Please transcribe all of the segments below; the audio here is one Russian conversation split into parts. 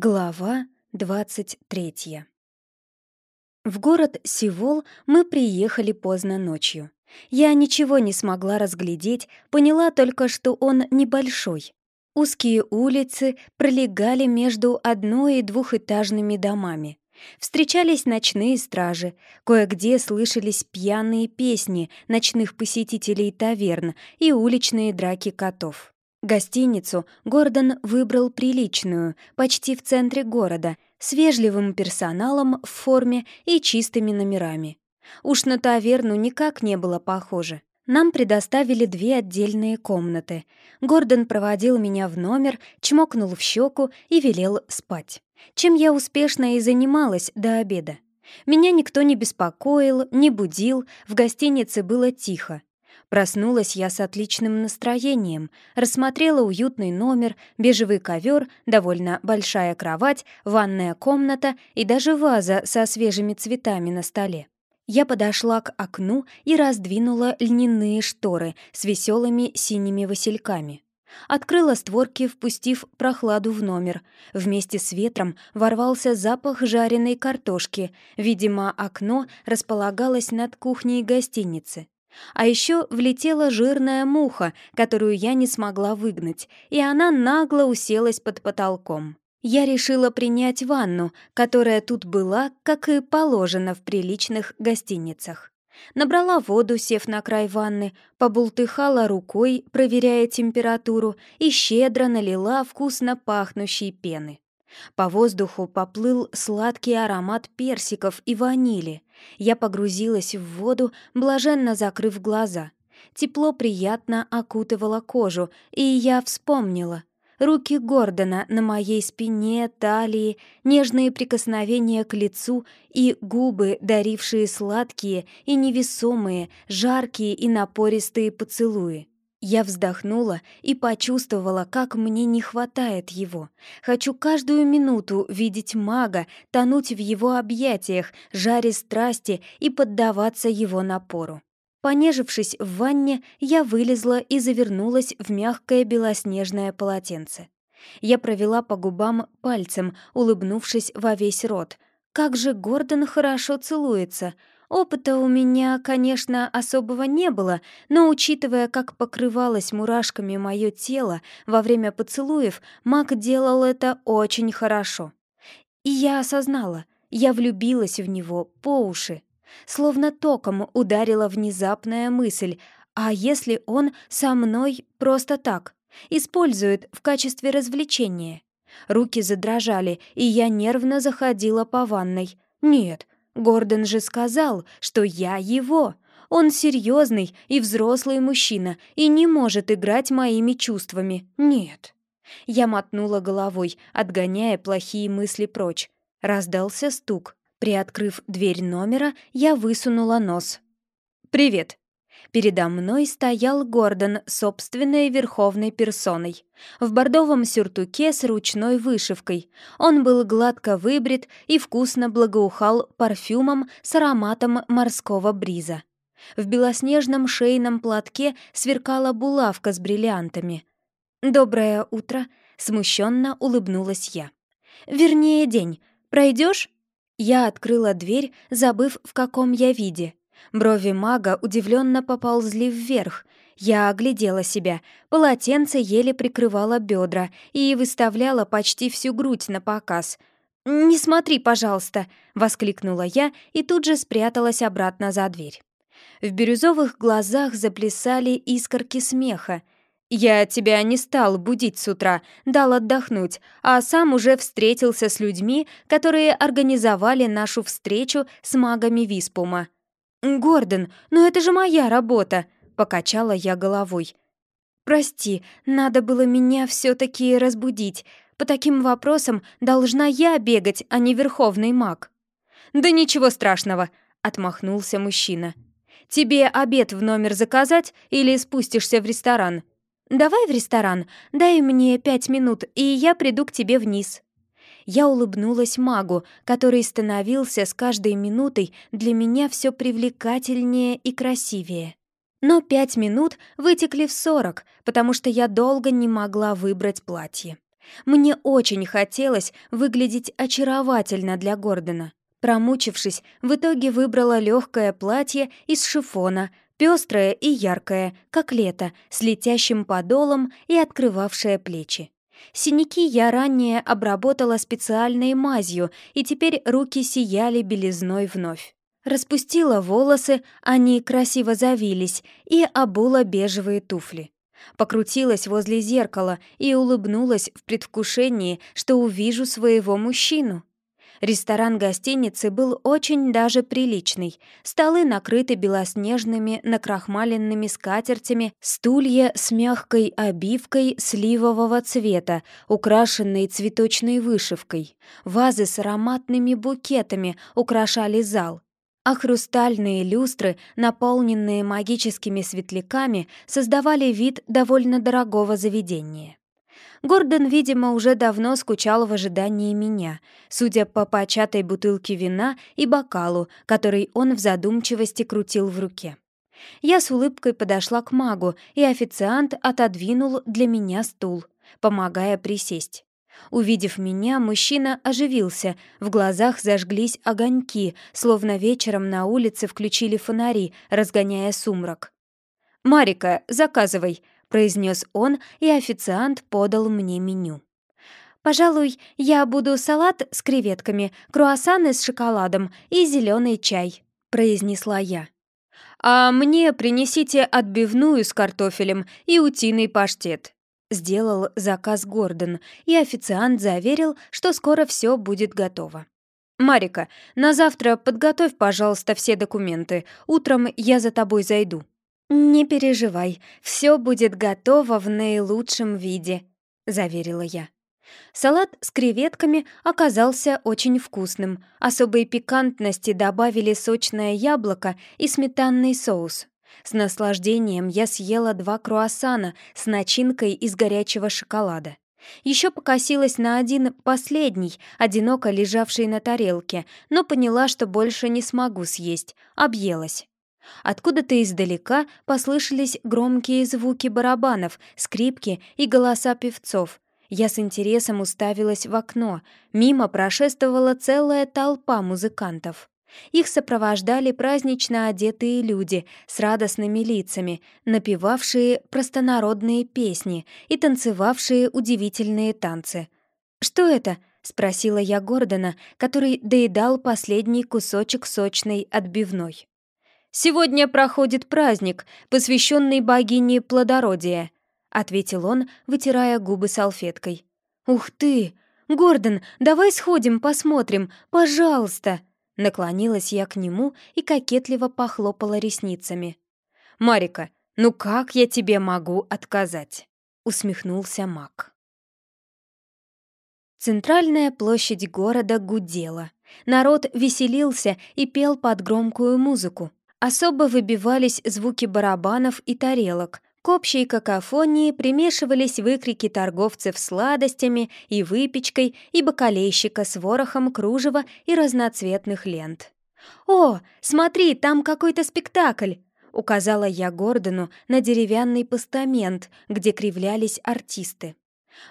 Глава 23 В город Сивол мы приехали поздно ночью. Я ничего не смогла разглядеть, поняла только, что он небольшой. Узкие улицы пролегали между одно- и двухэтажными домами. Встречались ночные стражи, кое-где слышались пьяные песни ночных посетителей таверн и уличные драки котов. Гостиницу Гордон выбрал приличную, почти в центре города, с вежливым персоналом в форме и чистыми номерами. Уж на таверну никак не было похоже. Нам предоставили две отдельные комнаты. Гордон проводил меня в номер, чмокнул в щеку и велел спать. Чем я успешно и занималась до обеда. Меня никто не беспокоил, не будил, в гостинице было тихо. Проснулась я с отличным настроением, рассмотрела уютный номер, бежевый ковер, довольно большая кровать, ванная комната и даже ваза со свежими цветами на столе. Я подошла к окну и раздвинула льняные шторы с веселыми синими васильками. Открыла створки, впустив прохладу в номер. Вместе с ветром ворвался запах жареной картошки. Видимо, окно располагалось над кухней гостиницы. А еще влетела жирная муха, которую я не смогла выгнать, и она нагло уселась под потолком. Я решила принять ванну, которая тут была, как и положено в приличных гостиницах. Набрала воду, сев на край ванны, побултыхала рукой, проверяя температуру, и щедро налила вкусно пахнущей пены. По воздуху поплыл сладкий аромат персиков и ванили. Я погрузилась в воду, блаженно закрыв глаза. Тепло приятно окутывало кожу, и я вспомнила. Руки Гордона на моей спине, талии, нежные прикосновения к лицу и губы, дарившие сладкие и невесомые, жаркие и напористые поцелуи. Я вздохнула и почувствовала, как мне не хватает его. Хочу каждую минуту видеть мага, тонуть в его объятиях, жаре страсти и поддаваться его напору. Понежившись в ванне, я вылезла и завернулась в мягкое белоснежное полотенце. Я провела по губам пальцем, улыбнувшись во весь рот. Как же Гордон хорошо целуется — Опыта у меня, конечно, особого не было, но, учитывая, как покрывалось мурашками мое тело во время поцелуев, маг делал это очень хорошо. И я осознала, я влюбилась в него по уши. Словно током ударила внезапная мысль, а если он со мной просто так, использует в качестве развлечения? Руки задрожали, и я нервно заходила по ванной. Нет, Гордон же сказал, что я его. Он серьезный и взрослый мужчина и не может играть моими чувствами. Нет. Я мотнула головой, отгоняя плохие мысли прочь. Раздался стук. Приоткрыв дверь номера, я высунула нос. «Привет», Передо мной стоял Гордон собственной верховной персоной. В бордовом сюртуке с ручной вышивкой. Он был гладко выбрит и вкусно благоухал парфюмом с ароматом морского бриза. В белоснежном шейном платке сверкала булавка с бриллиантами. «Доброе утро», — смущенно улыбнулась я. «Вернее, день. Пройдешь?» Я открыла дверь, забыв, в каком я виде. Брови мага удивленно поползли вверх. Я оглядела себя. Полотенце еле прикрывало бедра и выставляло почти всю грудь на показ. «Не смотри, пожалуйста!» — воскликнула я и тут же спряталась обратно за дверь. В бирюзовых глазах заплясали искорки смеха. «Я тебя не стал будить с утра, дал отдохнуть, а сам уже встретился с людьми, которые организовали нашу встречу с магами Виспума». «Гордон, но это же моя работа!» — покачала я головой. «Прости, надо было меня все таки разбудить. По таким вопросам должна я бегать, а не верховный маг». «Да ничего страшного», — отмахнулся мужчина. «Тебе обед в номер заказать или спустишься в ресторан?» «Давай в ресторан, дай мне пять минут, и я приду к тебе вниз». Я улыбнулась магу, который становился с каждой минутой для меня все привлекательнее и красивее. Но пять минут вытекли в сорок, потому что я долго не могла выбрать платье. Мне очень хотелось выглядеть очаровательно для Гордона. Промучившись, в итоге выбрала легкое платье из шифона, пестрое и яркое, как лето, с летящим подолом и открывавшее плечи. Синяки я ранее обработала специальной мазью, и теперь руки сияли белизной вновь. Распустила волосы, они красиво завились, и обула бежевые туфли. Покрутилась возле зеркала и улыбнулась в предвкушении, что увижу своего мужчину. Ресторан гостиницы был очень даже приличный. Столы накрыты белоснежными накрахмаленными скатертями, стулья с мягкой обивкой сливового цвета, украшенные цветочной вышивкой. Вазы с ароматными букетами украшали зал а хрустальные люстры, наполненные магическими светляками, создавали вид довольно дорогого заведения. Гордон, видимо, уже давно скучал в ожидании меня, судя по початой бутылке вина и бокалу, который он в задумчивости крутил в руке. Я с улыбкой подошла к магу, и официант отодвинул для меня стул, помогая присесть. Увидев меня, мужчина оживился, в глазах зажглись огоньки, словно вечером на улице включили фонари, разгоняя сумрак. «Марика, заказывай», — произнес он, и официант подал мне меню. «Пожалуй, я буду салат с креветками, круассаны с шоколадом и зеленый чай», — произнесла я. «А мне принесите отбивную с картофелем и утиный паштет», — сделал заказ Гордон, и официант заверил, что скоро все будет готово. «Марика, на завтра подготовь, пожалуйста, все документы. Утром я за тобой зайду». «Не переживай, все будет готово в наилучшем виде», — заверила я. Салат с креветками оказался очень вкусным. Особой пикантности добавили сочное яблоко и сметанный соус. С наслаждением я съела два круассана с начинкой из горячего шоколада. Еще покосилась на один последний, одиноко лежавший на тарелке, но поняла, что больше не смогу съесть, объелась. Откуда-то издалека послышались громкие звуки барабанов, скрипки и голоса певцов. Я с интересом уставилась в окно. Мимо прошествовала целая толпа музыкантов. Их сопровождали празднично одетые люди с радостными лицами, напевавшие простонародные песни и танцевавшие удивительные танцы. «Что это?» — спросила я Гордона, который доедал последний кусочек сочной отбивной. «Сегодня проходит праздник, посвященный богине плодородия», — ответил он, вытирая губы салфеткой. «Ух ты! Гордон, давай сходим, посмотрим, пожалуйста!» Наклонилась я к нему и кокетливо похлопала ресницами. «Марика, ну как я тебе могу отказать?» — усмехнулся маг. Центральная площадь города гудела. Народ веселился и пел под громкую музыку. Особо выбивались звуки барабанов и тарелок. К общей какофонии примешивались выкрики торговцев сладостями и выпечкой и бакалейщика с ворохом кружева и разноцветных лент. «О, смотри, там какой-то спектакль!» — указала я Гордону на деревянный постамент, где кривлялись артисты.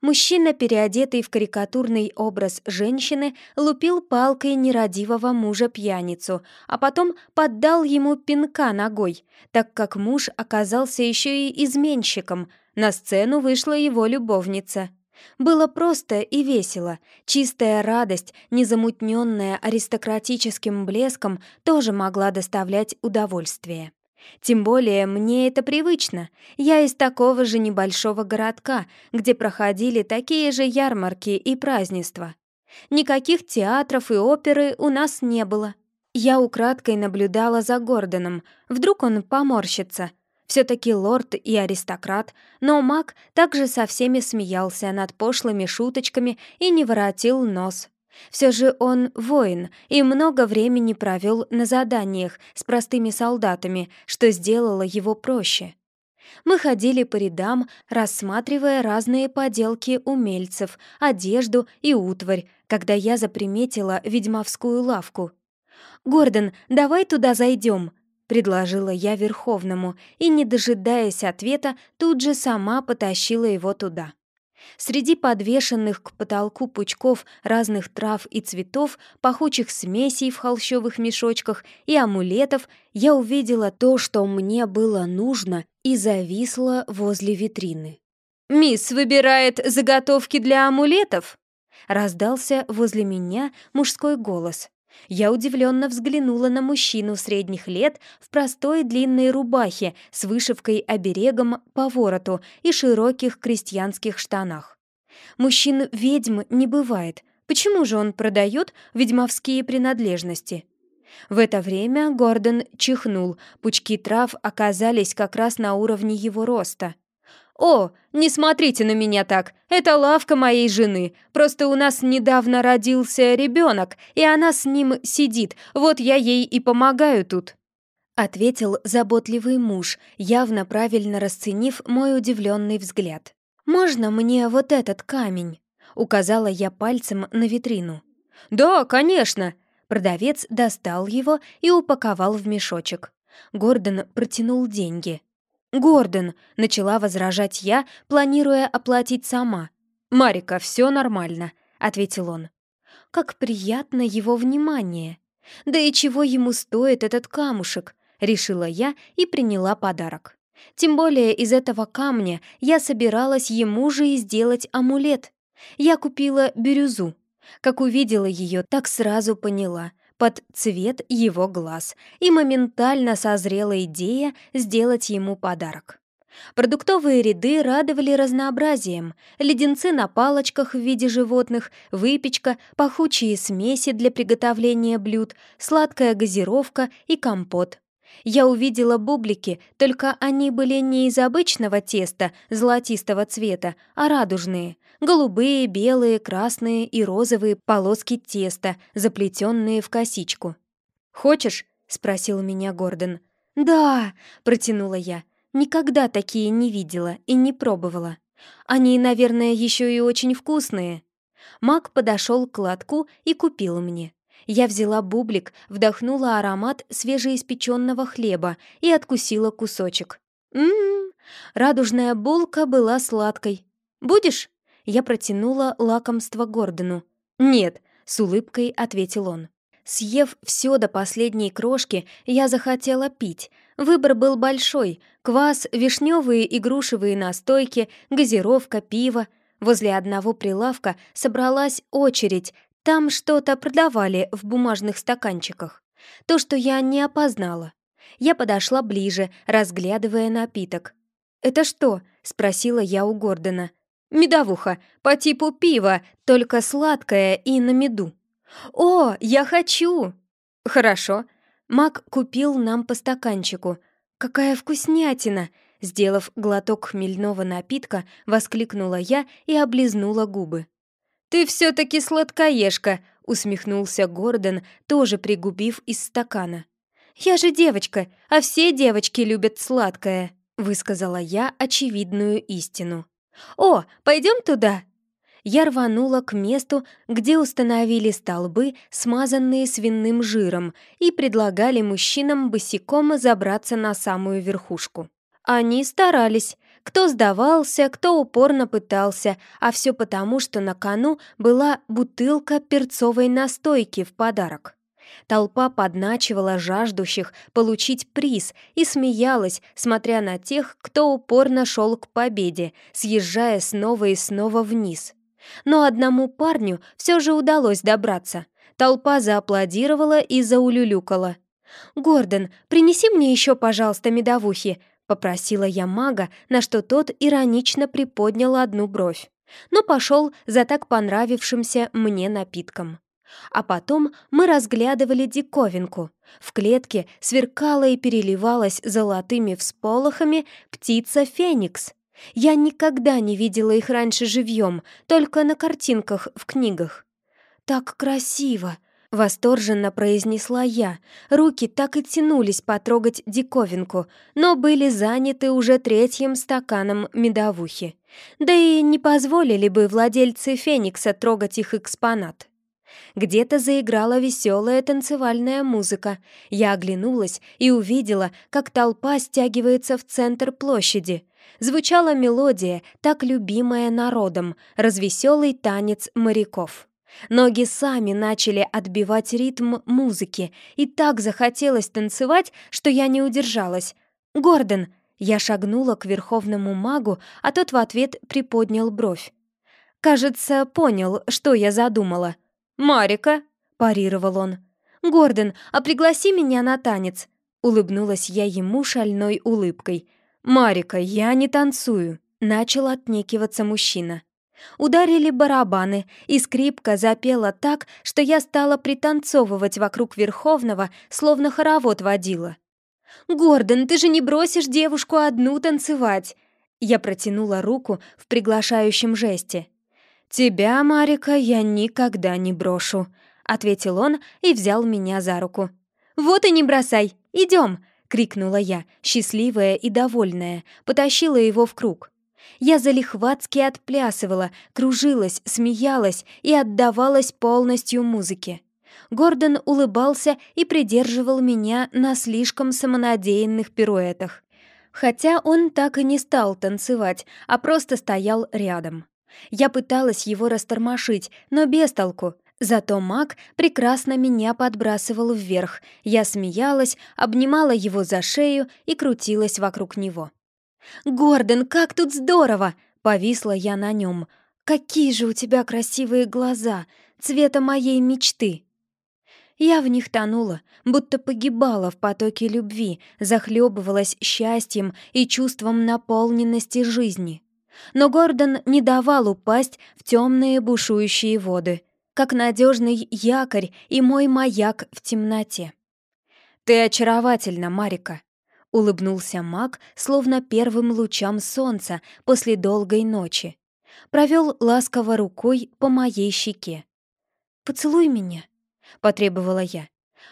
Мужчина, переодетый в карикатурный образ женщины, лупил палкой нерадивого мужа-пьяницу, а потом поддал ему пинка ногой, так как муж оказался еще и изменщиком. На сцену вышла его любовница. Было просто и весело. Чистая радость, незамутненная аристократическим блеском, тоже могла доставлять удовольствие. Тем более мне это привычно. Я из такого же небольшого городка, где проходили такие же ярмарки и празднества. Никаких театров и оперы у нас не было. Я украдкой наблюдала за Гордоном. Вдруг он поморщится. Все-таки лорд и аристократ, но маг также со всеми смеялся над пошлыми шуточками и не воротил нос. Все же он воин и много времени провел на заданиях с простыми солдатами, что сделало его проще. Мы ходили по рядам, рассматривая разные поделки умельцев, одежду и утварь, когда я заприметила ведьмовскую лавку. «Гордон, давай туда зайдем», — предложила я Верховному, и, не дожидаясь ответа, тут же сама потащила его туда. Среди подвешенных к потолку пучков разных трав и цветов, пахучих смесей в холщовых мешочках и амулетов я увидела то, что мне было нужно, и зависла возле витрины. «Мисс выбирает заготовки для амулетов?» Раздался возле меня мужской голос. Я удивленно взглянула на мужчину средних лет в простой длинной рубахе с вышивкой-оберегом по вороту и широких крестьянских штанах. Мужчин-ведьм не бывает. Почему же он продает ведьмовские принадлежности? В это время Гордон чихнул, пучки трав оказались как раз на уровне его роста. «О, не смотрите на меня так, это лавка моей жены. Просто у нас недавно родился ребенок, и она с ним сидит, вот я ей и помогаю тут». Ответил заботливый муж, явно правильно расценив мой удивленный взгляд. «Можно мне вот этот камень?» — указала я пальцем на витрину. «Да, конечно!» Продавец достал его и упаковал в мешочек. Гордон протянул деньги. «Гордон!» — начала возражать я, планируя оплатить сама. «Марика, все нормально», — ответил он. «Как приятно его внимание! Да и чего ему стоит этот камушек?» — решила я и приняла подарок. Тем более из этого камня я собиралась ему же и сделать амулет. Я купила бирюзу. Как увидела ее, так сразу поняла под цвет его глаз, и моментально созрела идея сделать ему подарок. Продуктовые ряды радовали разнообразием. Леденцы на палочках в виде животных, выпечка, пахучие смеси для приготовления блюд, сладкая газировка и компот. Я увидела бублики, только они были не из обычного теста золотистого цвета, а радужные, голубые, белые, красные и розовые полоски теста, заплетенные в косичку. «Хочешь?» — спросил меня Гордон. «Да!» — протянула я. «Никогда такие не видела и не пробовала. Они, наверное, еще и очень вкусные». Мак подошел к лотку и купил мне. Я взяла бублик, вдохнула аромат свежеиспеченного хлеба и откусила кусочек. Ммм, радужная булка была сладкой. «Будешь?» Я протянула лакомство Гордону. «Нет», — с улыбкой ответил он. Съев все до последней крошки, я захотела пить. Выбор был большой. Квас, вишневые и грушевые настойки, газировка, пиво. Возле одного прилавка собралась очередь. Там что-то продавали в бумажных стаканчиках. То, что я не опознала. Я подошла ближе, разглядывая напиток. «Это что?» — спросила я у Гордона. Медовуха, по типу пива, только сладкое и на меду. О, я хочу! Хорошо. Мак купил нам по стаканчику. Какая вкуснятина! Сделав глоток хмельного напитка, воскликнула я и облизнула губы. «Ты все-таки сладкоежка!» — усмехнулся Гордон, тоже пригубив из стакана. «Я же девочка, а все девочки любят сладкое», — высказала я очевидную истину. «О, пойдем туда!» Я рванула к месту, где установили столбы, смазанные свиным жиром, и предлагали мужчинам босиком забраться на самую верхушку. Они старались. Кто сдавался, кто упорно пытался, а все потому, что на кону была бутылка перцовой настойки в подарок. Толпа подначивала жаждущих получить приз и смеялась, смотря на тех, кто упорно шел к победе, съезжая снова и снова вниз. Но одному парню все же удалось добраться. Толпа зааплодировала и заулюлюкала. «Гордон, принеси мне еще, пожалуйста, медовухи», — попросила я мага, на что тот иронично приподнял одну бровь но пошел за так понравившимся мне напитком. А потом мы разглядывали диковинку. В клетке сверкала и переливалась золотыми всполохами птица Феникс. Я никогда не видела их раньше живьем, только на картинках в книгах. «Так красиво!» — восторженно произнесла я. Руки так и тянулись потрогать диковинку, но были заняты уже третьим стаканом медовухи. Да и не позволили бы владельцы Феникса трогать их экспонат. Где-то заиграла веселая танцевальная музыка. Я оглянулась и увидела, как толпа стягивается в центр площади. Звучала мелодия, так любимая народом, развеселый танец моряков. Ноги сами начали отбивать ритм музыки, и так захотелось танцевать, что я не удержалась. «Гордон!» Я шагнула к верховному магу, а тот в ответ приподнял бровь. Кажется, понял, что я задумала. «Марика!» — парировал он. «Гордон, а пригласи меня на танец!» Улыбнулась я ему шальной улыбкой. «Марика, я не танцую!» — начал отнекиваться мужчина. Ударили барабаны, и скрипка запела так, что я стала пританцовывать вокруг Верховного, словно хоровод водила. «Гордон, ты же не бросишь девушку одну танцевать!» Я протянула руку в приглашающем жесте. «Тебя, Марика, я никогда не брошу», — ответил он и взял меня за руку. «Вот и не бросай! Идем!» — крикнула я, счастливая и довольная, потащила его в круг. Я залихватски отплясывала, кружилась, смеялась и отдавалась полностью музыке. Гордон улыбался и придерживал меня на слишком самонадеянных пируэтах. Хотя он так и не стал танцевать, а просто стоял рядом. Я пыталась его растормошить, но без толку. Зато маг прекрасно меня подбрасывал вверх. Я смеялась, обнимала его за шею и крутилась вокруг него. «Гордон, как тут здорово!» — повисла я на нем. «Какие же у тебя красивые глаза! Цвета моей мечты!» Я в них тонула, будто погибала в потоке любви, захлебывалась счастьем и чувством наполненности жизни. Но Гордон не давал упасть в темные бушующие воды, как надежный якорь и мой маяк в темноте. «Ты очаровательна, Марика», — улыбнулся маг, словно первым лучам солнца после долгой ночи. Провел ласково рукой по моей щеке. «Поцелуй меня», — потребовала я.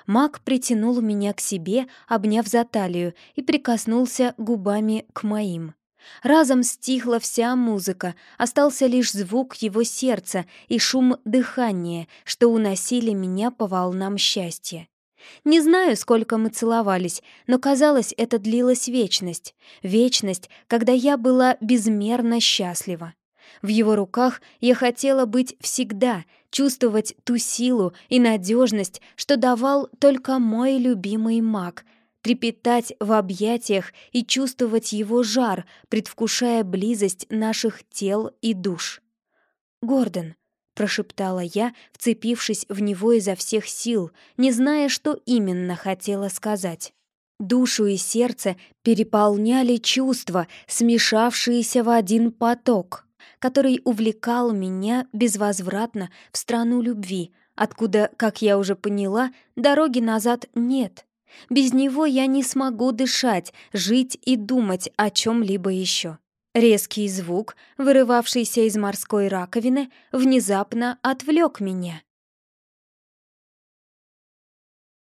Маг притянул меня к себе, обняв за талию, и прикоснулся губами к моим. Разом стихла вся музыка, остался лишь звук его сердца и шум дыхания, что уносили меня по волнам счастья. Не знаю, сколько мы целовались, но казалось, это длилась вечность. Вечность, когда я была безмерно счастлива. В его руках я хотела быть всегда, чувствовать ту силу и надежность, что давал только мой любимый маг, трепетать в объятиях и чувствовать его жар, предвкушая близость наших тел и душ. «Гордон», — прошептала я, вцепившись в него изо всех сил, не зная, что именно хотела сказать. Душу и сердце переполняли чувства, смешавшиеся в один поток который увлекал меня безвозвратно в страну любви, откуда, как я уже поняла, дороги назад нет. Без него я не смогу дышать, жить и думать о чем-либо еще. Резкий звук, вырывавшийся из морской раковины, внезапно отвлек меня.